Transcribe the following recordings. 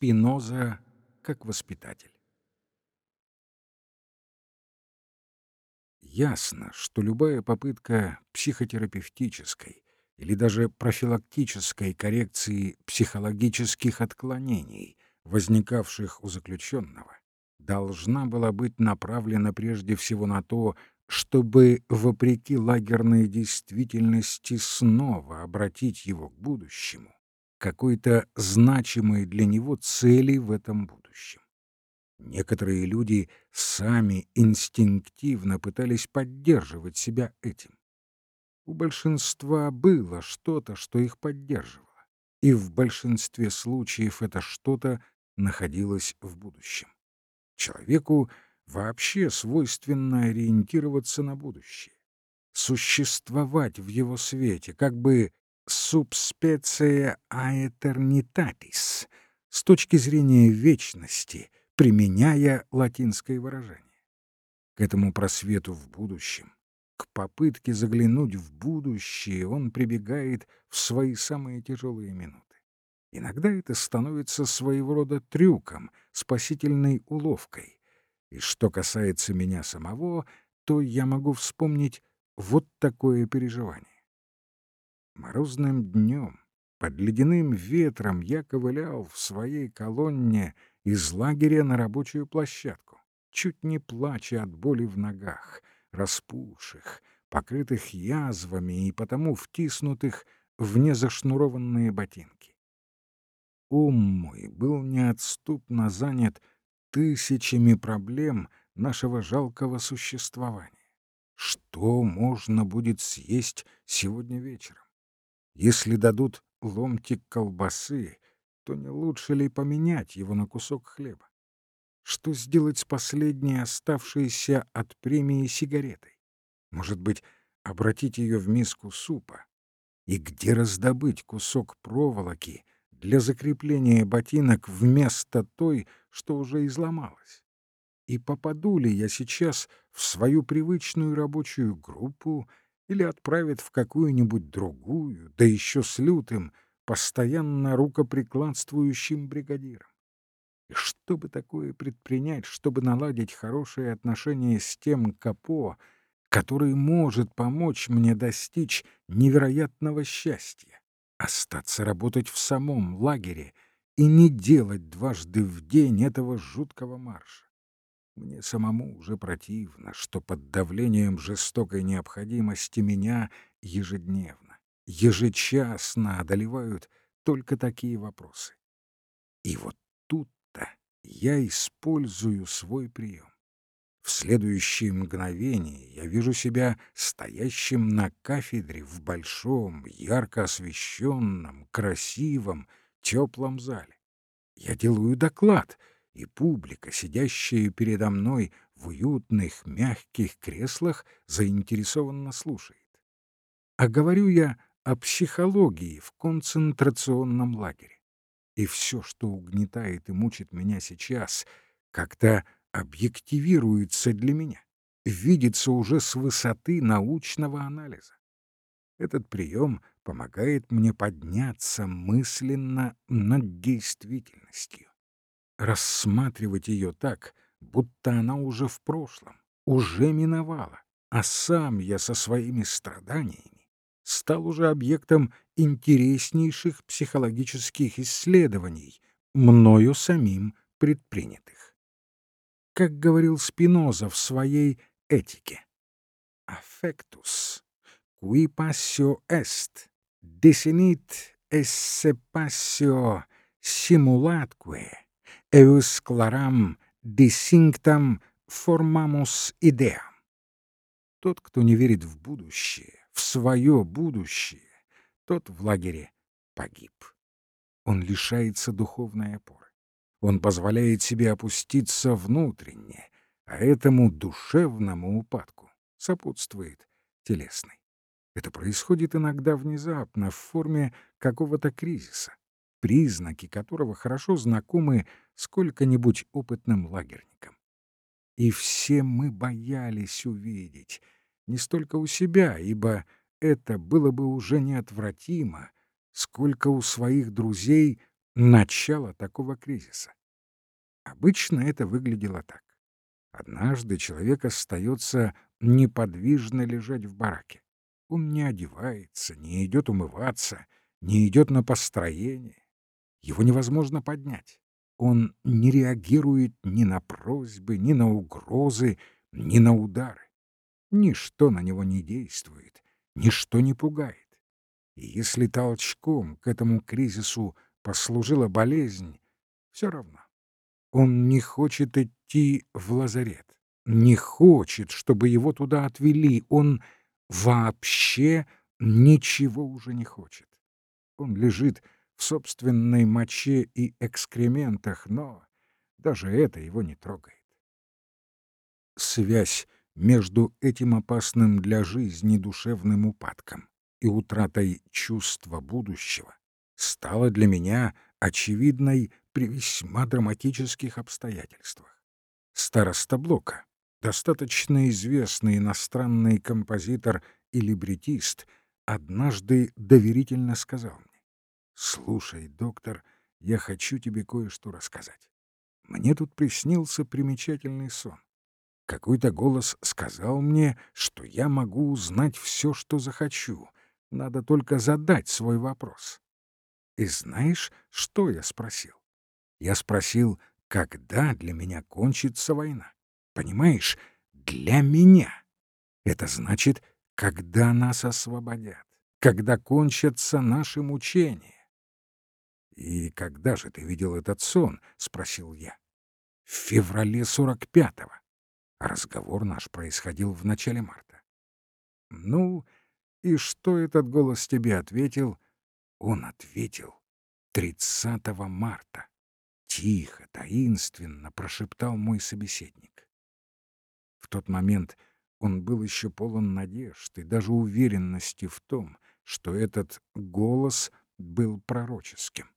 Спиноза как воспитатель. Ясно, что любая попытка психотерапевтической или даже профилактической коррекции психологических отклонений, возникавших у заключенного, должна была быть направлена прежде всего на то, чтобы, вопреки лагерной действительности, снова обратить его к будущему, какой-то значимой для него цели в этом будущем. Некоторые люди сами инстинктивно пытались поддерживать себя этим. У большинства было что-то, что их поддерживало, и в большинстве случаев это что-то находилось в будущем. Человеку вообще свойственно ориентироваться на будущее, существовать в его свете, как бы subspecie aeternitatis, с точки зрения вечности, применяя латинское выражение. К этому просвету в будущем, к попытке заглянуть в будущее он прибегает в свои самые тяжелые минуты. Иногда это становится своего рода трюком, спасительной уловкой. И что касается меня самого, то я могу вспомнить вот такое переживание. Морозным днем, под ледяным ветром, я ковылял в своей колонне из лагеря на рабочую площадку, чуть не плача от боли в ногах, распухших, покрытых язвами и потому втиснутых в незашнурованные ботинки. Ум мой был неотступно занят тысячами проблем нашего жалкого существования. Что можно будет съесть сегодня вечером? Если дадут ломтик колбасы, то не лучше ли поменять его на кусок хлеба? Что сделать с последней оставшейся от премии сигаретой? Может быть, обратить ее в миску супа? И где раздобыть кусок проволоки для закрепления ботинок вместо той, что уже изломалась? И попаду ли я сейчас в свою привычную рабочую группу или отправят в какую-нибудь другую, да еще с лютым, постоянно рукоприкладствующим бригадиром. И что бы такое предпринять, чтобы наладить хорошие отношения с тем капо, который может помочь мне достичь невероятного счастья, остаться работать в самом лагере и не делать дважды в день этого жуткого марша? Мне самому уже противно, что под давлением жестокой необходимости меня ежедневно, ежечасно одолевают только такие вопросы. И вот тут-то я использую свой прием. В следующее мгновение я вижу себя стоящим на кафедре в большом, ярко освещенном, красивом, теплом зале. Я делаю доклад — и публика, сидящая передо мной в уютных, мягких креслах, заинтересованно слушает. А говорю я о психологии в концентрационном лагере. И все, что угнетает и мучит меня сейчас, как-то объективируется для меня, видится уже с высоты научного анализа. Этот прием помогает мне подняться мысленно над действительностью рассматривать ее так, будто она уже в прошлом, уже миновала, а сам я со своими страданиями стал уже объектом интереснейших психологических исследований, мною самим предпринятых. Как говорил Спиноза в своей «Этике», «Affectus, qui passio est, desinit esse passio simulatque, claram distinctam formamus idea. Тот, кто не верит в будущее, в свое будущее, тот в лагере погиб. Он лишается духовной опоры. Он позволяет себе опуститься внутренне, а этому душевному упадку сопутствует телесный. Это происходит иногда внезапно, в форме какого-то кризиса признаки которого хорошо знакомы сколько-нибудь опытным лагерникам. И все мы боялись увидеть, не столько у себя, ибо это было бы уже неотвратимо, сколько у своих друзей начало такого кризиса. Обычно это выглядело так. Однажды человек остается неподвижно лежать в бараке. Он не одевается, не идет умываться, не идет на построение. Его невозможно поднять. Он не реагирует ни на просьбы, ни на угрозы, ни на удары. Ничто на него не действует, ничто не пугает. И если толчком к этому кризису послужила болезнь, все равно. Он не хочет идти в лазарет, не хочет, чтобы его туда отвели, он вообще ничего уже не хочет. Он лежит в собственной моче и экскрементах, но даже это его не трогает. Связь между этим опасным для жизни душевным упадком и утратой чувства будущего стала для меня очевидной при весьма драматических обстоятельствах. Староста Блока, достаточно известный иностранный композитор и либретист, однажды доверительно сказал мне, «Слушай, доктор, я хочу тебе кое-что рассказать. Мне тут приснился примечательный сон. Какой-то голос сказал мне, что я могу узнать все, что захочу. Надо только задать свой вопрос. И знаешь, что я спросил? Я спросил, когда для меня кончится война. Понимаешь, для меня. Это значит, когда нас освободят, когда кончатся наши мучения. «И когда же ты видел этот сон?» — спросил я. «В феврале сорок пятого. Разговор наш происходил в начале марта. «Ну, и что этот голос тебе ответил?» Он ответил 30 марта. Тихо, таинственно прошептал мой собеседник. В тот момент он был еще полон надежд и даже уверенности в том, что этот голос был пророческим.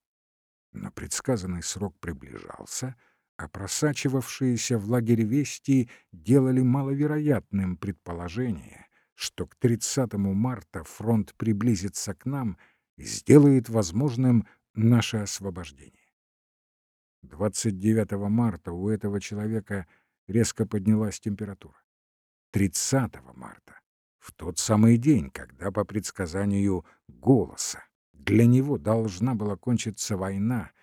Но предсказанный срок приближался — а просачивавшиеся в лагерь вести делали маловероятным предположение, что к 30 марта фронт приблизится к нам и сделает возможным наше освобождение. 29 марта у этого человека резко поднялась температура. 30 марта, в тот самый день, когда, по предсказанию голоса, для него должна была кончиться война —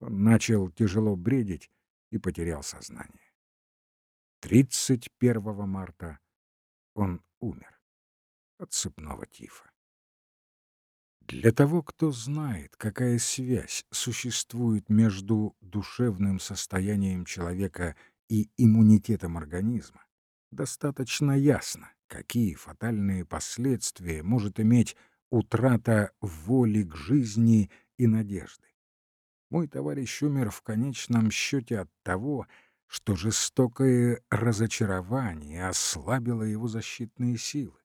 он начал тяжело бредить и потерял сознание. 31 марта он умер от цепного тифа. Для того, кто знает, какая связь существует между душевным состоянием человека и иммунитетом организма, достаточно ясно, какие фатальные последствия может иметь утрата воли к жизни и надежды. Мой товарищ умер в конечном счете от того, что жестокое разочарование ослабило его защитные силы,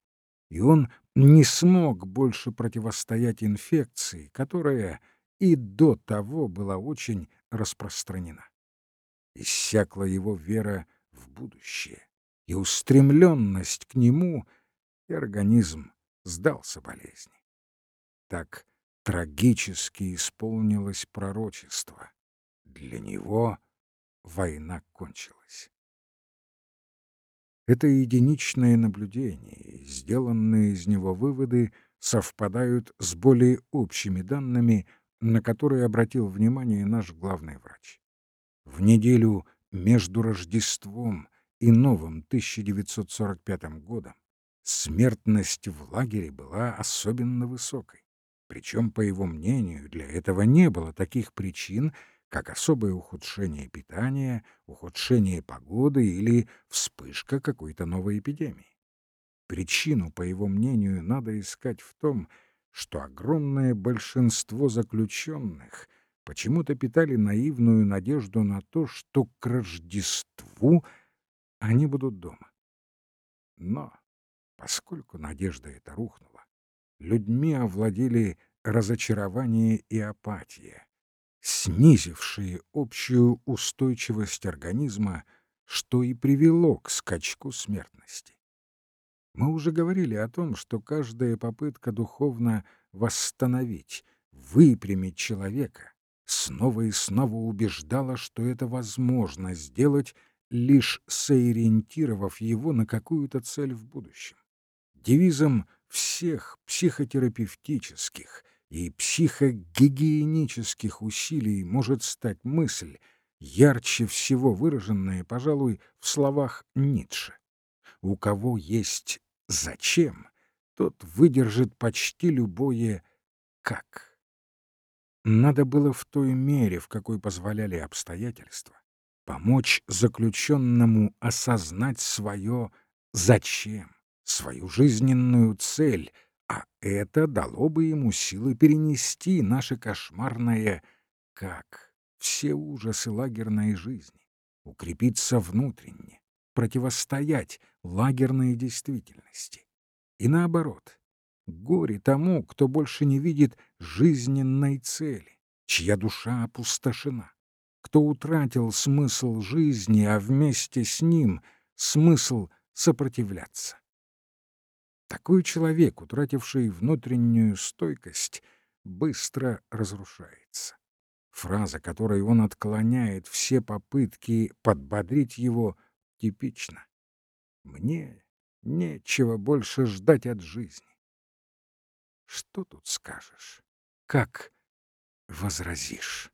и он не смог больше противостоять инфекции, которая и до того была очень распространена. Иссякла его вера в будущее и устремленность к нему, и организм сдался болезни. Так трагически исполнилось пророчество. Для него война кончилась. Это единичное наблюдение, сделанные из него выводы совпадают с более общими данными, на которые обратил внимание наш главный врач. В неделю между Рождеством и новым 1945 годом смертность в лагере была особенно высокой. Причем, по его мнению, для этого не было таких причин, как особое ухудшение питания, ухудшение погоды или вспышка какой-то новой эпидемии. Причину, по его мнению, надо искать в том, что огромное большинство заключенных почему-то питали наивную надежду на то, что к Рождеству они будут дома. Но поскольку надежда эта рухнула, людьми овладели разочарование и апатия, снизившие общую устойчивость организма, что и привело к скачку смертности. Мы уже говорили о том, что каждая попытка духовно восстановить, выпрямить человека снова и снова убеждала, что это возможно сделать, лишь сориентировав его на какую-то цель в будущем. Девизом всех психотерапевтических и психогигиенических усилий может стать мысль, ярче всего выраженная, пожалуй, в словах Ницше. У кого есть «зачем», тот выдержит почти любое «как». Надо было в той мере, в какой позволяли обстоятельства, помочь заключенному осознать свое «зачем», свою жизненную цель, а это дало бы ему силы перенести наше кошмарное «как», все ужасы лагерной жизни, укрепиться внутренне, противостоять лагерной действительности. И наоборот, горе тому, кто больше не видит жизненной цели, чья душа опустошена, кто утратил смысл жизни, а вместе с ним смысл сопротивляться. Такой человек, утративший внутреннюю стойкость, быстро разрушается. Фраза, которой он отклоняет все попытки подбодрить его, типична. Мне нечего больше ждать от жизни. Что тут скажешь? Как возразишь?